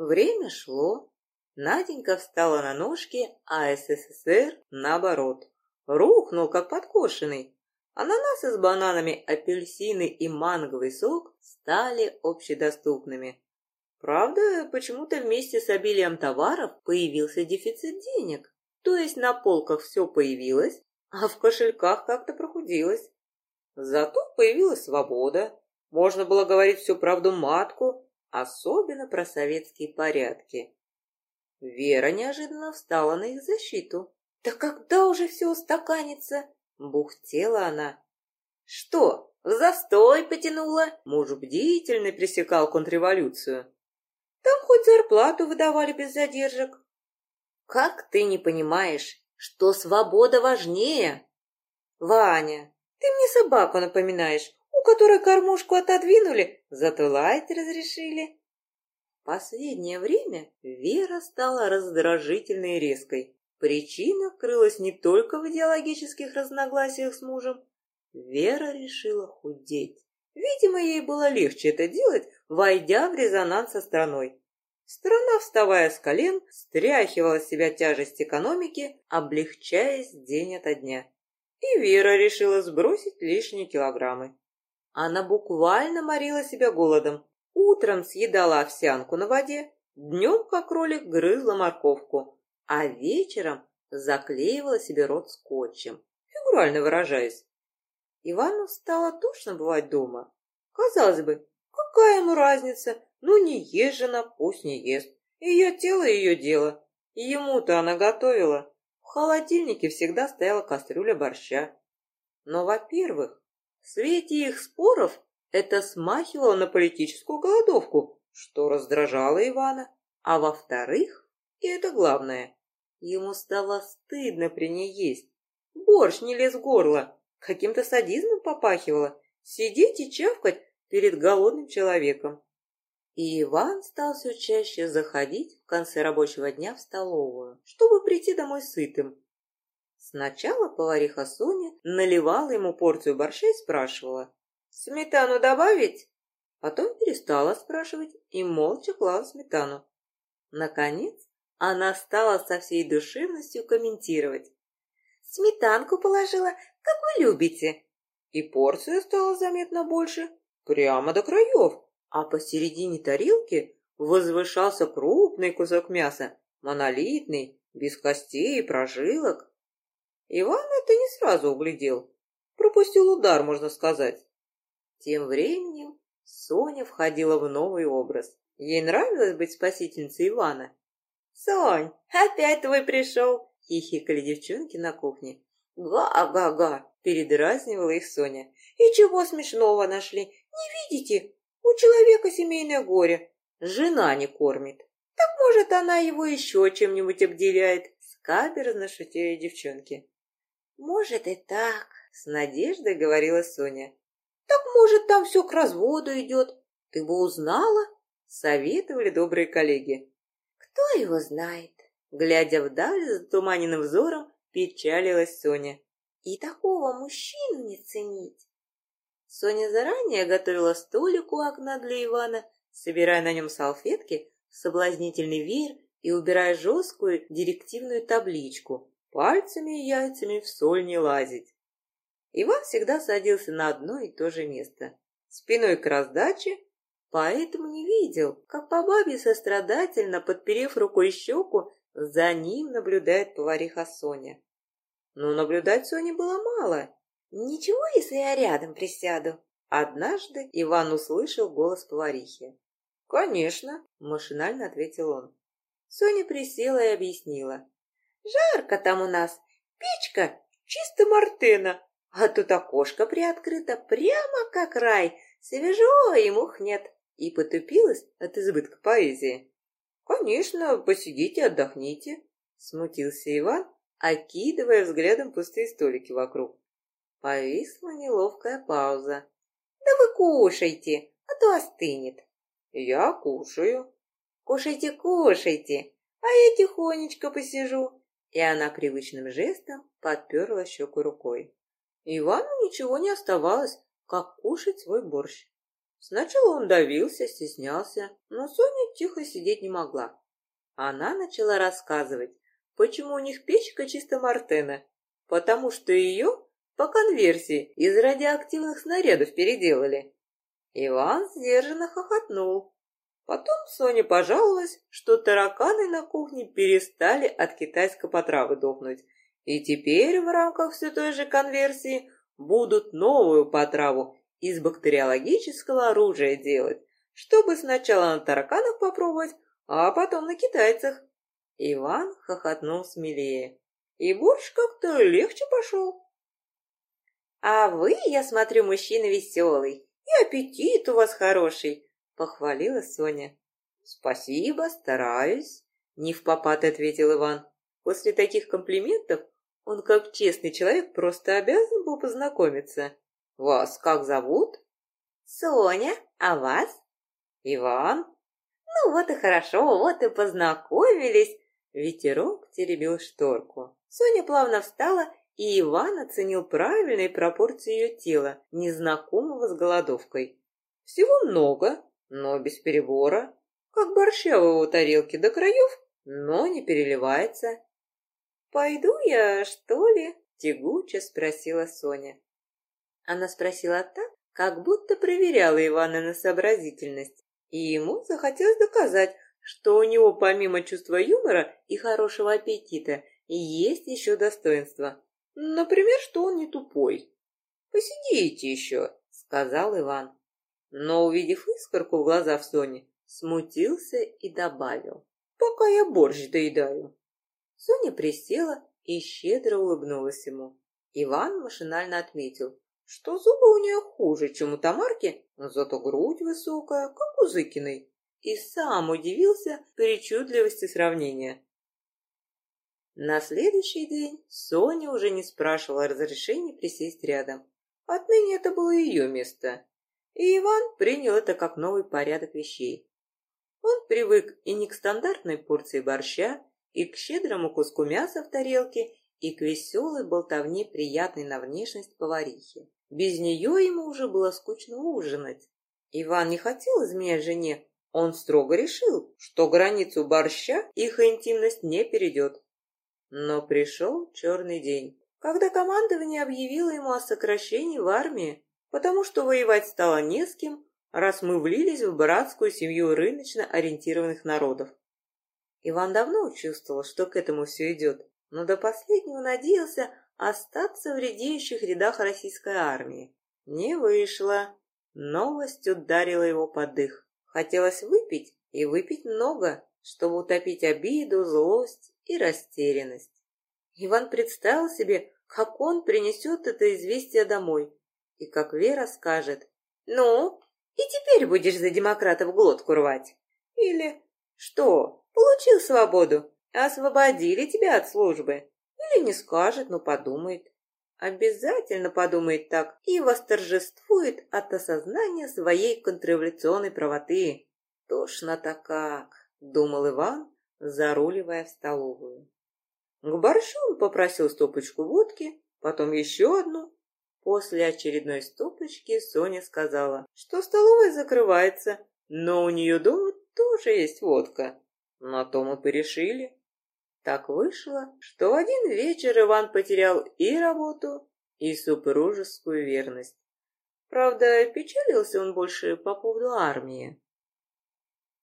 Время шло. Наденька встала на ножки, а СССР, наоборот, рухнул, как подкошенный. Ананасы с бананами, апельсины и манговый сок стали общедоступными. Правда, почему-то вместе с обилием товаров появился дефицит денег. То есть на полках все появилось, а в кошельках как-то прохудилось. Зато появилась свобода. Можно было говорить всю правду матку, особенно про советские порядки. Вера неожиданно встала на их защиту. «Да когда уже все устаканится?» — бухтела она. «Что, в застой потянула?» Муж бдительно пресекал контрреволюцию. Там хоть зарплату выдавали без задержек. Как ты не понимаешь, что свобода важнее? Ваня, ты мне собаку напоминаешь, у которой кормушку отодвинули, зато лаять разрешили. Последнее время Вера стала раздражительной и резкой. Причина крылась не только в идеологических разногласиях с мужем. Вера решила худеть. Видимо, ей было легче это делать, войдя в резонанс со страной. Страна, вставая с колен, стряхивала с себя тяжесть экономики, облегчаясь день ото дня. И Вера решила сбросить лишние килограммы. Она буквально морила себя голодом. Утром съедала овсянку на воде, днем, как кролик, грызла морковку, а вечером заклеивала себе рот скотчем, фигурально выражаясь. Ивану стало тошно бывать дома. Казалось бы, какая ему разница? Ну, не ест жена, пусть не ест. Ее тело ее дело. Ему-то она готовила. В холодильнике всегда стояла кастрюля борща. Но, во-первых, в свете их споров это смахивало на политическую голодовку, что раздражало Ивана. А во-вторых, и это главное, ему стало стыдно при ней есть. Борщ не лез в горло, Каким-то садизмом попахивало. Сидеть и чавкать перед голодным человеком. И Иван стал все чаще заходить в конце рабочего дня в столовую, чтобы прийти домой сытым. Сначала повариха Соня наливала ему порцию борща и спрашивала, «Сметану добавить?» Потом перестала спрашивать и молча клала сметану. Наконец, она стала со всей душевностью комментировать. «Сметанку положила, как вы любите. И порция стала заметно больше, прямо до краев, а посередине тарелки возвышался крупный кусок мяса, монолитный, без костей и прожилок. Иван это не сразу углядел, пропустил удар, можно сказать. Тем временем Соня входила в новый образ. Ей нравилось быть спасительницей Ивана. «Сонь, опять твой пришел!» — хихикали девчонки на кухне. «Га-га-га!» — передразнивала их Соня. «И чего смешного нашли? Не видите? У человека семейное горе. Жена не кормит. Так, может, она его еще чем-нибудь обделяет?» Скаберзно шутили девчонки. «Может, и так», — с надеждой говорила Соня. «Так, может, там все к разводу идет. Ты бы узнала?» — советовали добрые коллеги. «Кто его знает?» Глядя вдаль затуманенным взором, Печалилась Соня. И такого мужчину не ценить. Соня заранее готовила столик у окна для Ивана, собирая на нем салфетки, соблазнительный веер и убирая жесткую директивную табличку «Пальцами и яйцами в соль не лазить». Иван всегда садился на одно и то же место, спиной к раздаче, поэтому не видел, как по бабе сострадательно, подперев рукой щеку, за ним наблюдает повариха Соня. Но наблюдать Соне было мало. «Ничего, если я рядом присяду?» Однажды Иван услышал голос поварихи. «Конечно», — машинально ответил он. Соня присела и объяснила. «Жарко там у нас. Печка чисто мартена, а тут окошко приоткрыто, прямо как рай. Свежо и мух нет». И потупилась от избытка поэзии. «Конечно, посидите, отдохните», — смутился Иван, окидывая взглядом пустые столики вокруг. Повисла неловкая пауза. «Да вы кушайте, а то остынет». «Я кушаю». «Кушайте, кушайте, а я тихонечко посижу». И она привычным жестом подперла щеку рукой. Ивану ничего не оставалось, как кушать свой борщ. Сначала он давился, стеснялся, но Соня тихо сидеть не могла. Она начала рассказывать, почему у них печка чисто Мартена, потому что ее по конверсии из радиоактивных снарядов переделали. Иван сдержанно хохотнул. Потом Соня пожаловалась, что тараканы на кухне перестали от китайской потравы дохнуть, и теперь в рамках все той же конверсии будут новую потраву из бактериологического оружия делать, чтобы сначала на тараканах попробовать, а потом на китайцах. Иван хохотнул смелее, и борщ как-то легче пошел. «А вы, я смотрю, мужчина веселый, и аппетит у вас хороший», — похвалила Соня. «Спасибо, стараюсь», — не в попад ответил Иван. После таких комплиментов он, как честный человек, просто обязан был познакомиться. «Вас как зовут?» «Соня, а вас?» «Иван». «Ну вот и хорошо, вот и познакомились». Ветерок теребил шторку. Соня плавно встала, и Иван оценил правильные пропорции ее тела, незнакомого с голодовкой. Всего много, но без перебора, как борща в его тарелке до краев, но не переливается. «Пойду я, что ли?» — тягуче спросила Соня. Она спросила так, как будто проверяла Ивана на сообразительность, и ему захотелось доказать, что у него помимо чувства юмора и хорошего аппетита есть еще достоинство. Например, что он не тупой. «Посидите еще», — сказал Иван. Но, увидев искорку в глазах Сони, смутился и добавил. «Пока я борщ доедаю». Соня присела и щедро улыбнулась ему. Иван машинально отметил, что зубы у нее хуже, чем у Тамарки, но зато грудь высокая, как у Зыкиной. И сам удивился причудливости сравнения. На следующий день Соня уже не спрашивала разрешения присесть рядом. Отныне это было ее место. И Иван принял это как новый порядок вещей. Он привык и не к стандартной порции борща, и к щедрому куску мяса в тарелке, и к веселой болтовне приятной на внешность поварихи. Без нее ему уже было скучно ужинать. Иван не хотел изменять жене, он строго решил, что границу борща их интимность не перейдет. Но пришел черный день, когда командование объявило ему о сокращении в армии, потому что воевать стало не с кем, раз мы влились в братскую семью рыночно ориентированных народов. Иван давно чувствовал, что к этому все идет, но до последнего надеялся остаться в редеющих рядах российской армии. Не вышло. Новость ударила его под дых. Хотелось выпить, и выпить много, чтобы утопить обиду, злость и растерянность. Иван представил себе, как он принесет это известие домой, и как Вера скажет «Ну, и теперь будешь за демократов глотку рвать». Или «Что, получил свободу, освободили тебя от службы». Или не скажет, но подумает. Обязательно подумает так и восторжествует от осознания своей контрреволюционной правоты. Тошно-то как, думал Иван, заруливая в столовую. К борщу он попросил стопочку водки, потом еще одну. После очередной стопочки Соня сказала, что столовая закрывается, но у нее дома тоже есть водка. На то мы порешили. Так вышло, что в один вечер Иван потерял и работу, и супружескую верность. Правда, печалился он больше по поводу армии.